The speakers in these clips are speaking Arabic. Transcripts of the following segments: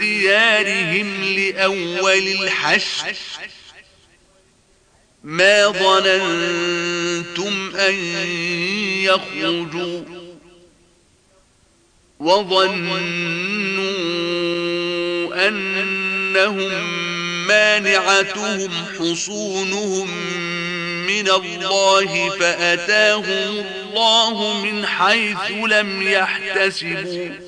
ديارهم لأول الحشر. ما ظننتم أن يخرجوا وظنوا أنهم مانعتهم حصونهم من الله فأتاهم الله من حيث لم يحتسبوا.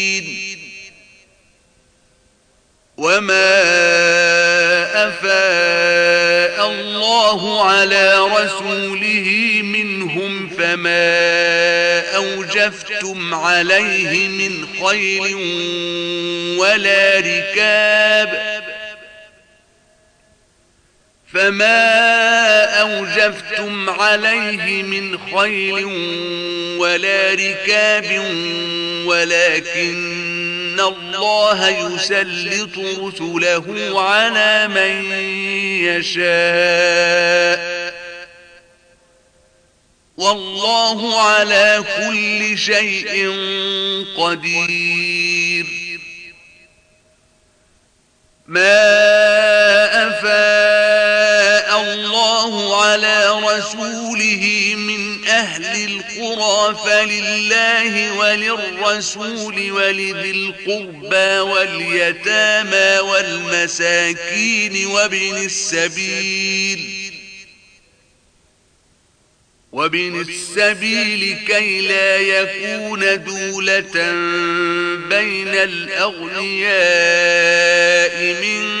وما أفاء الله على رسوله منهم فما أوجفتم عليه من خير ولا ركاب فما أوجفتم عليه من خير ولا ركاب ولكن إن الله يسلط رسله على من يشاء. والله على كل شيء قدير. ما الله على رسوله من أهل القرى فلله وللرسول ولذي القربى واليتامى والمساكين وابن السبيل وابن السبيل كي لا يكون دولة بين الأغنياء منكم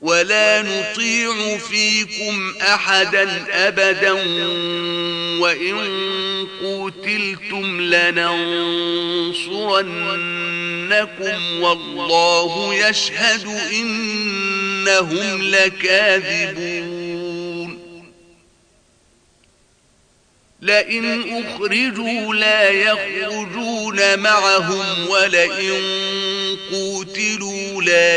ولا نطيع فيكم أحدا أبدا وإن قتلتم لننصرنكم والله يشهد إنهم لكاذبون. لئن أخرجوا لا يخرجون معهم ولئن قوتلوا لا